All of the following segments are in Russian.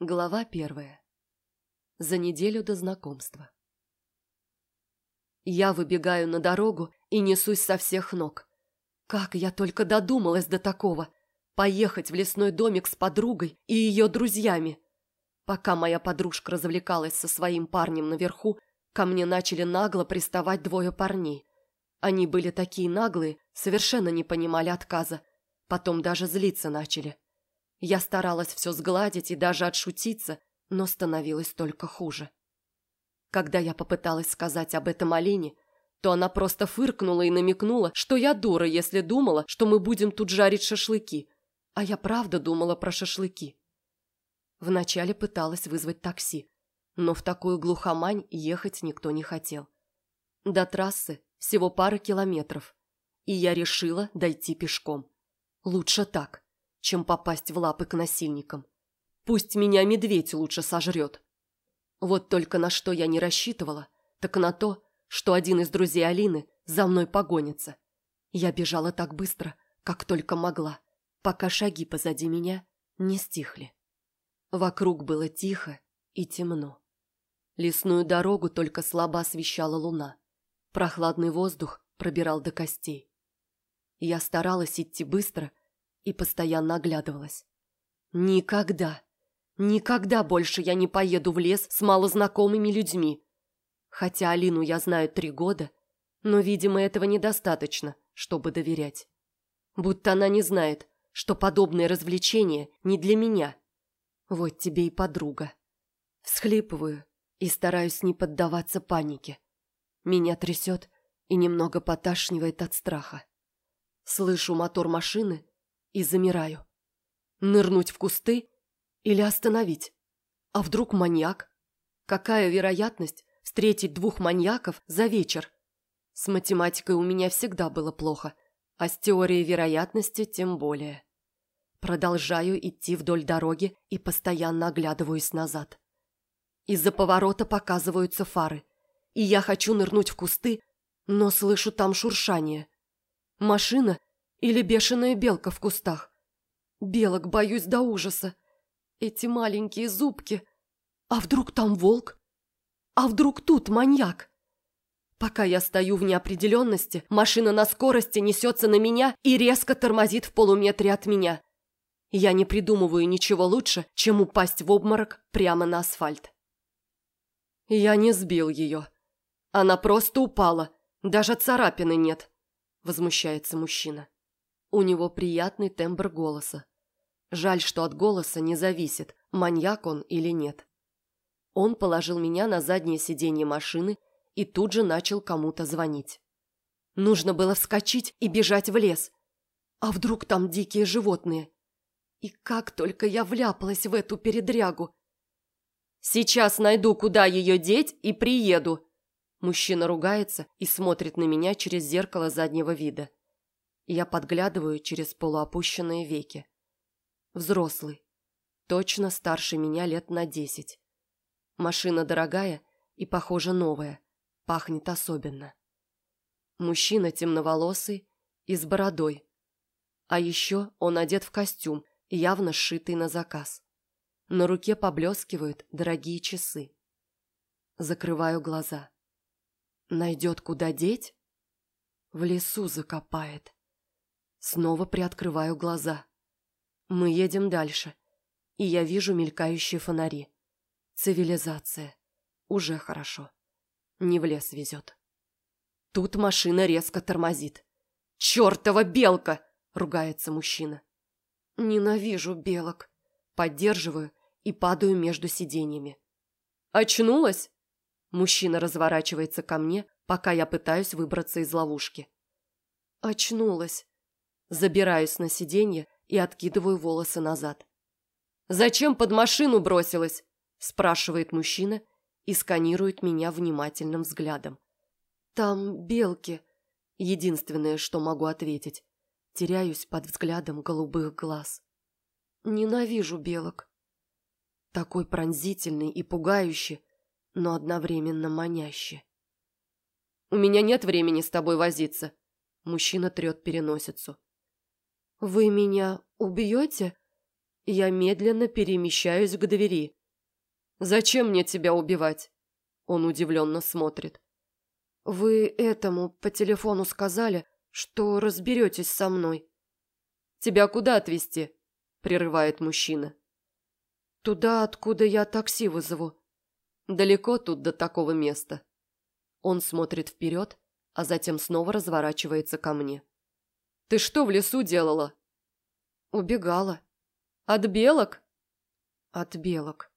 Глава первая. За неделю до знакомства. Я выбегаю на дорогу и несусь со всех ног. Как я только додумалась до такого. Поехать в лесной домик с подругой и ее друзьями. Пока моя подружка развлекалась со своим парнем наверху, ко мне начали нагло приставать двое парней. Они были такие наглые, совершенно не понимали отказа. Потом даже злиться начали. Я старалась все сгладить и даже отшутиться, но становилось только хуже. Когда я попыталась сказать об этом Алине, то она просто фыркнула и намекнула, что я дура, если думала, что мы будем тут жарить шашлыки. А я правда думала про шашлыки. Вначале пыталась вызвать такси, но в такую глухомань ехать никто не хотел. До трассы всего пара километров, и я решила дойти пешком. Лучше так чем попасть в лапы к насильникам. Пусть меня медведь лучше сожрет. Вот только на что я не рассчитывала, так на то, что один из друзей Алины за мной погонится. Я бежала так быстро, как только могла, пока шаги позади меня не стихли. Вокруг было тихо и темно. Лесную дорогу только слабо освещала луна. Прохладный воздух пробирал до костей. Я старалась идти быстро, и постоянно оглядывалась. Никогда, никогда больше я не поеду в лес с малознакомыми людьми. Хотя Алину я знаю три года, но, видимо, этого недостаточно, чтобы доверять. Будто она не знает, что подобные развлечения не для меня. Вот тебе и подруга. Всхлипываю и стараюсь не поддаваться панике. Меня трясет и немного поташнивает от страха. Слышу мотор машины и замираю. Нырнуть в кусты или остановить? А вдруг маньяк? Какая вероятность встретить двух маньяков за вечер? С математикой у меня всегда было плохо, а с теорией вероятности тем более. Продолжаю идти вдоль дороги и постоянно оглядываюсь назад. Из-за поворота показываются фары, и я хочу нырнуть в кусты, но слышу там шуршание. Машина или бешеная белка в кустах. Белок боюсь до ужаса. Эти маленькие зубки. А вдруг там волк? А вдруг тут маньяк? Пока я стою в неопределенности, машина на скорости несется на меня и резко тормозит в полуметре от меня. Я не придумываю ничего лучше, чем упасть в обморок прямо на асфальт. Я не сбил ее. Она просто упала. Даже царапины нет. Возмущается мужчина. У него приятный тембр голоса. Жаль, что от голоса не зависит, маньяк он или нет. Он положил меня на заднее сиденье машины и тут же начал кому-то звонить. Нужно было вскочить и бежать в лес. А вдруг там дикие животные? И как только я вляпалась в эту передрягу. «Сейчас найду, куда ее деть, и приеду!» Мужчина ругается и смотрит на меня через зеркало заднего вида. Я подглядываю через полуопущенные веки. Взрослый. Точно старше меня лет на десять. Машина дорогая и, похоже, новая. Пахнет особенно. Мужчина темноволосый и с бородой. А еще он одет в костюм, явно сшитый на заказ. На руке поблескивают дорогие часы. Закрываю глаза. Найдет куда деть? В лесу закопает. Снова приоткрываю глаза. Мы едем дальше, и я вижу мелькающие фонари. Цивилизация. Уже хорошо. Не в лес везет. Тут машина резко тормозит. «Чертова белка!» — ругается мужчина. «Ненавижу белок». Поддерживаю и падаю между сиденьями. «Очнулась?» Мужчина разворачивается ко мне, пока я пытаюсь выбраться из ловушки. «Очнулась», Забираюсь на сиденье и откидываю волосы назад. «Зачем под машину бросилась?» – спрашивает мужчина и сканирует меня внимательным взглядом. «Там белки», – единственное, что могу ответить. Теряюсь под взглядом голубых глаз. Ненавижу белок. Такой пронзительный и пугающий, но одновременно манящий. «У меня нет времени с тобой возиться», – мужчина трет переносицу. «Вы меня убьете?» Я медленно перемещаюсь к двери. «Зачем мне тебя убивать?» Он удивленно смотрит. «Вы этому по телефону сказали, что разберетесь со мной». «Тебя куда отвезти?» – прерывает мужчина. «Туда, откуда я такси вызову». «Далеко тут до такого места». Он смотрит вперед, а затем снова разворачивается ко мне. «Ты что в лесу делала?» «Убегала». «От белок?» «От белок».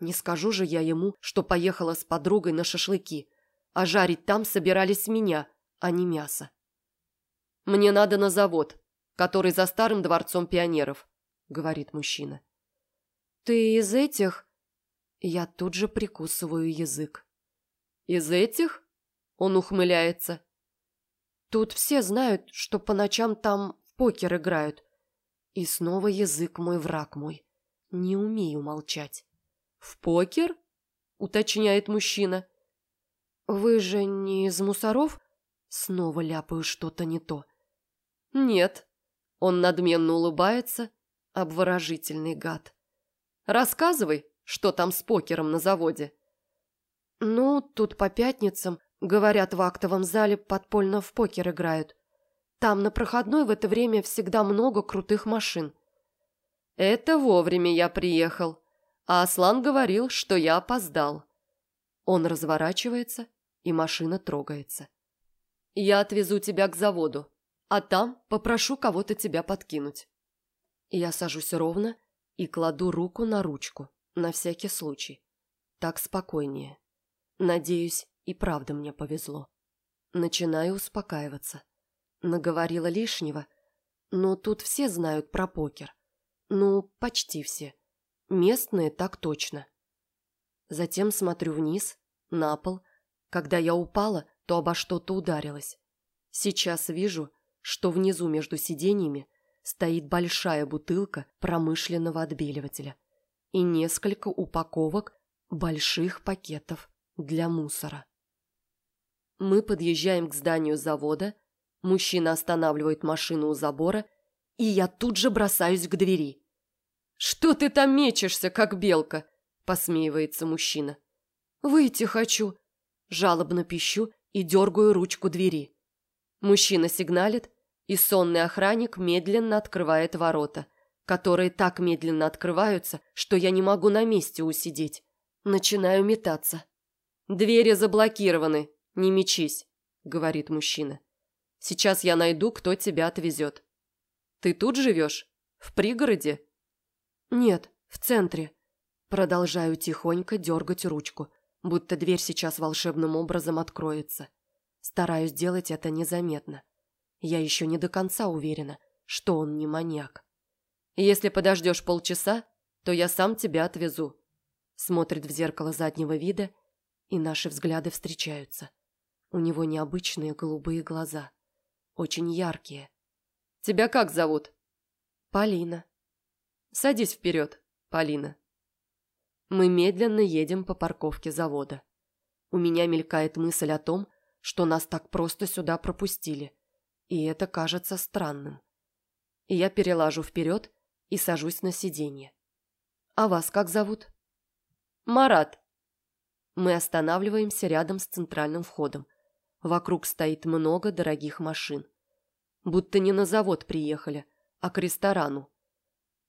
Не скажу же я ему, что поехала с подругой на шашлыки, а жарить там собирались меня, а не мясо. «Мне надо на завод, который за старым дворцом пионеров», — говорит мужчина. «Ты из этих?» Я тут же прикусываю язык. «Из этих?» — он ухмыляется. «Тут все знают, что по ночам там в покер играют. И снова язык мой враг мой. Не умею молчать». «В покер?» — уточняет мужчина. «Вы же не из мусоров?» Снова ляпаю что-то не то. «Нет». Он надменно улыбается, обворожительный гад. «Рассказывай, что там с покером на заводе». «Ну, тут по пятницам, говорят, в актовом зале подпольно в покер играют. Там на проходной в это время всегда много крутых машин». «Это вовремя я приехал», а Аслан говорил, что я опоздал. Он разворачивается, и машина трогается. Я отвезу тебя к заводу, а там попрошу кого-то тебя подкинуть. Я сажусь ровно и кладу руку на ручку, на всякий случай. Так спокойнее. Надеюсь, и правда мне повезло. Начинаю успокаиваться. Наговорила лишнего, но тут все знают про покер. Ну, почти все. Местные так точно. Затем смотрю вниз, на пол. Когда я упала, то обо что-то ударилась. Сейчас вижу, что внизу между сиденьями стоит большая бутылка промышленного отбеливателя и несколько упаковок больших пакетов для мусора. Мы подъезжаем к зданию завода, мужчина останавливает машину у забора, и я тут же бросаюсь к двери. «Что ты там мечешься, как белка?» – посмеивается мужчина. «Выйти хочу!» – жалобно пищу и дергаю ручку двери. Мужчина сигналит, и сонный охранник медленно открывает ворота, которые так медленно открываются, что я не могу на месте усидеть. Начинаю метаться. «Двери заблокированы, не мечись», – говорит мужчина. «Сейчас я найду, кто тебя отвезет». «Ты тут живешь? В пригороде?» «Нет, в центре». Продолжаю тихонько дергать ручку, будто дверь сейчас волшебным образом откроется. Стараюсь делать это незаметно. Я еще не до конца уверена, что он не маньяк. «Если подождешь полчаса, то я сам тебя отвезу». Смотрит в зеркало заднего вида, и наши взгляды встречаются. У него необычные голубые глаза. Очень яркие. «Тебя как зовут?» «Полина». Садись вперед, Полина. Мы медленно едем по парковке завода. У меня мелькает мысль о том, что нас так просто сюда пропустили. И это кажется странным. Я перелажу вперед и сажусь на сиденье. А вас как зовут? Марат. Мы останавливаемся рядом с центральным входом. Вокруг стоит много дорогих машин. Будто не на завод приехали, а к ресторану.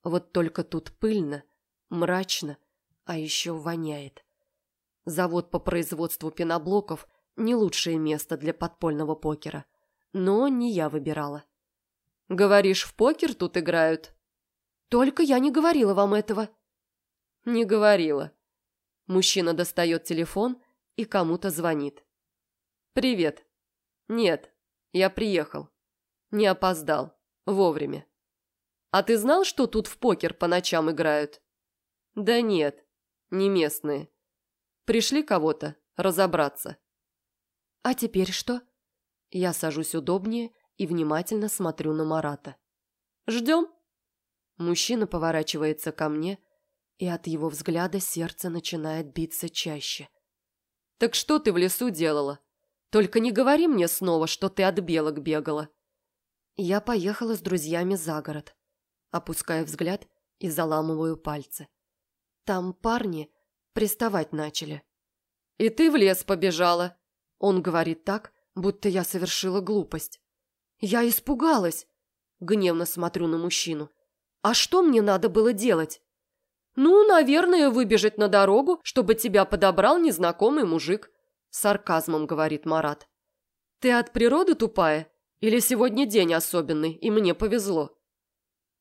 Вот только тут пыльно, мрачно, а еще воняет. Завод по производству пеноблоков – не лучшее место для подпольного покера. Но не я выбирала. «Говоришь, в покер тут играют?» «Только я не говорила вам этого». «Не говорила». Мужчина достает телефон и кому-то звонит. «Привет». «Нет, я приехал. Не опоздал. Вовремя». А ты знал, что тут в покер по ночам играют? Да нет, не местные. Пришли кого-то разобраться. А теперь что? Я сажусь удобнее и внимательно смотрю на Марата. Ждем? Мужчина поворачивается ко мне, и от его взгляда сердце начинает биться чаще. «Так что ты в лесу делала? Только не говори мне снова, что ты от белок бегала». Я поехала с друзьями за город. Опуская взгляд и заламываю пальцы. Там парни приставать начали. «И ты в лес побежала!» Он говорит так, будто я совершила глупость. Я испугалась. Гневно смотрю на мужчину. А что мне надо было делать? Ну, наверное, выбежать на дорогу, чтобы тебя подобрал незнакомый мужик. Сарказмом говорит Марат. Ты от природы тупая? Или сегодня день особенный, и мне повезло?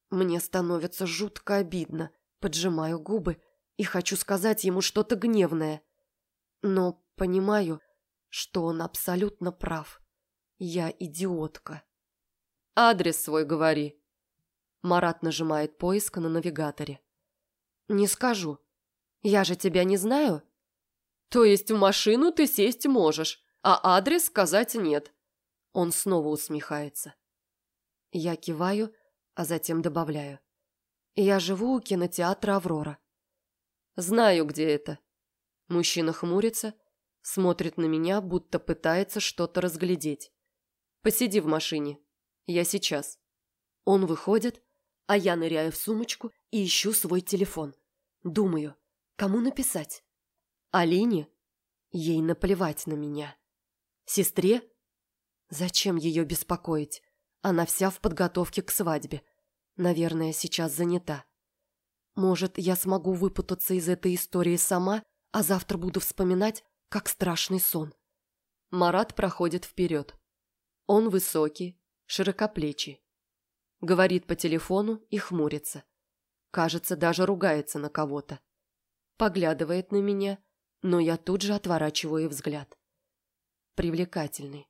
Мне становится жутко обидно. Поджимаю губы и хочу сказать ему что-то гневное. Но понимаю, что он абсолютно прав. Я идиотка. «Адрес свой говори». Марат нажимает поиск на навигаторе. «Не скажу. Я же тебя не знаю». «То есть в машину ты сесть можешь, а адрес сказать нет». Он снова усмехается. Я киваю, а затем добавляю. «Я живу у кинотеатра «Аврора». «Знаю, где это». Мужчина хмурится, смотрит на меня, будто пытается что-то разглядеть. «Посиди в машине. Я сейчас». Он выходит, а я ныряю в сумочку и ищу свой телефон. Думаю, кому написать? Алине? Ей наплевать на меня. Сестре? Зачем ее беспокоить? Она вся в подготовке к свадьбе. Наверное, сейчас занята. Может, я смогу выпутаться из этой истории сама, а завтра буду вспоминать, как страшный сон. Марат проходит вперед. Он высокий, широкоплечий. Говорит по телефону и хмурится. Кажется, даже ругается на кого-то. Поглядывает на меня, но я тут же отворачиваю взгляд. Привлекательный.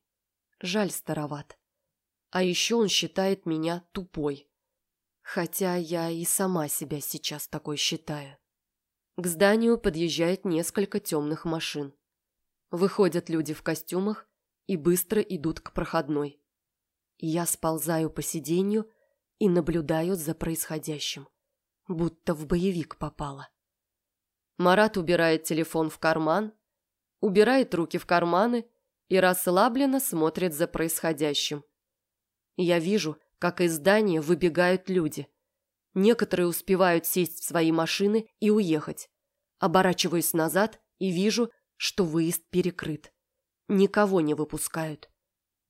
Жаль, староват. А еще он считает меня тупой. Хотя я и сама себя сейчас такой считаю. К зданию подъезжает несколько темных машин. Выходят люди в костюмах и быстро идут к проходной. Я сползаю по сиденью и наблюдаю за происходящим, будто в боевик попала. Марат убирает телефон в карман, убирает руки в карманы и расслабленно смотрит за происходящим. Я вижу, как из здания выбегают люди. Некоторые успевают сесть в свои машины и уехать. Оборачиваюсь назад и вижу, что выезд перекрыт. Никого не выпускают.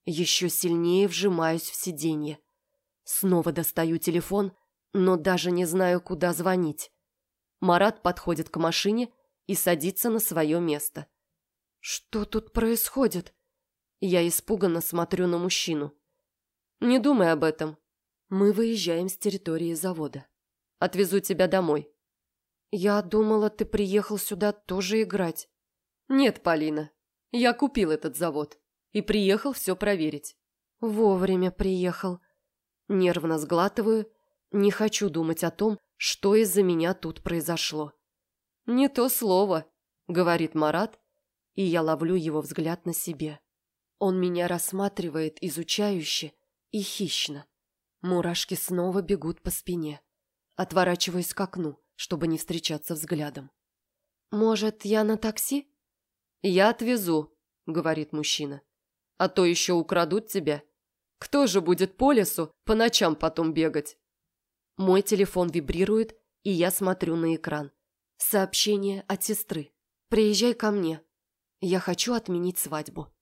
Еще сильнее вжимаюсь в сиденье. Снова достаю телефон, но даже не знаю, куда звонить. Марат подходит к машине и садится на свое место. «Что тут происходит?» Я испуганно смотрю на мужчину. «Не думай об этом. Мы выезжаем с территории завода. Отвезу тебя домой». «Я думала, ты приехал сюда тоже играть». «Нет, Полина, я купил этот завод и приехал все проверить». «Вовремя приехал». Нервно сглатываю, не хочу думать о том, что из-за меня тут произошло. «Не то слово», — говорит Марат, и я ловлю его взгляд на себе. Он меня рассматривает изучающе и хищно. Мурашки снова бегут по спине. Отворачиваюсь к окну, чтобы не встречаться взглядом. «Может, я на такси?» «Я отвезу», — говорит мужчина. «А то еще украдут тебя. Кто же будет по лесу по ночам потом бегать?» Мой телефон вибрирует, и я смотрю на экран. Сообщение от сестры. «Приезжай ко мне. Я хочу отменить свадьбу».